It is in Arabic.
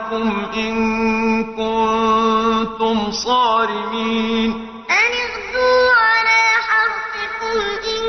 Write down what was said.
لكم إن كنتم صارمين. أن اغدوا على حرثكم إن